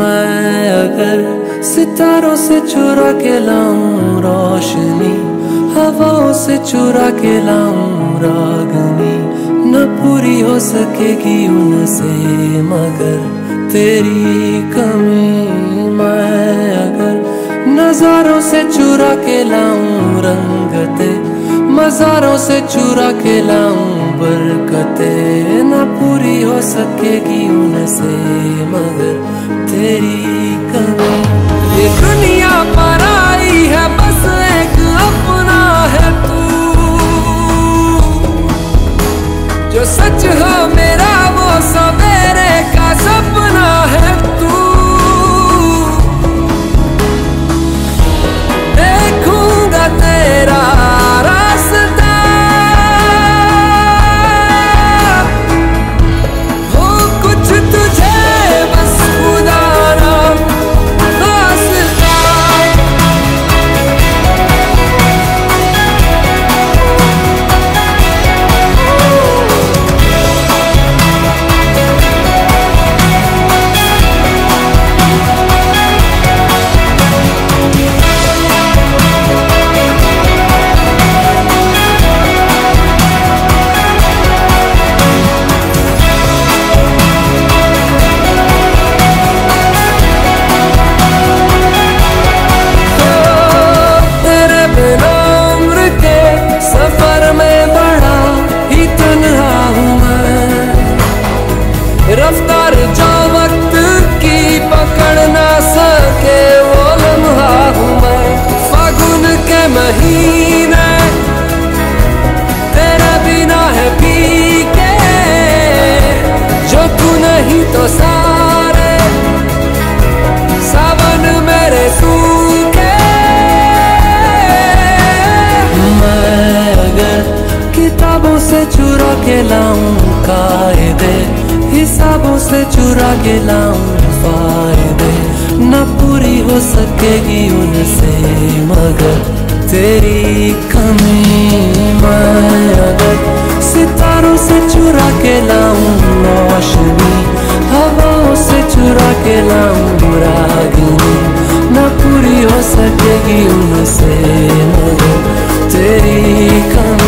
अगर सितारों से चुरा के लाऊं रोशनी, हवाओं से चुरा के लाऊं रागनी, न पूरी हो सकेगी उनसे मगर तेरी कमी। मैं अगर नजारों से चुरा के लाऊं रंगते, मजारों से चुरा के लाऊं बरकते न पूरी हो सकेगी उनसे, मगर तेरी ये दुनिया पर आई है, बस एक अपना है तू। जो सच हो, मेरा रफ्तार जो वक्त की पकड़ ना सके वो लम्हा हूँ मैं। फागुन के महीने तेरे बिना है फीके जो तू नहीं तो सारे सावन मेरे सूखे। मैं अगर किताबों से चुरा के लाऊं कायदे हिसाबों से चुरा के लाऊं फ़ायदे। न पूरी हो सकेगी उनसे मगर तेरी कमी मैं अगर सितारों से चुरा के लाऊं रोशनी, हवाओं से चुरा के लाऊं रागनी न पूरी हो सकेगी उनसे मगर तेरी कमी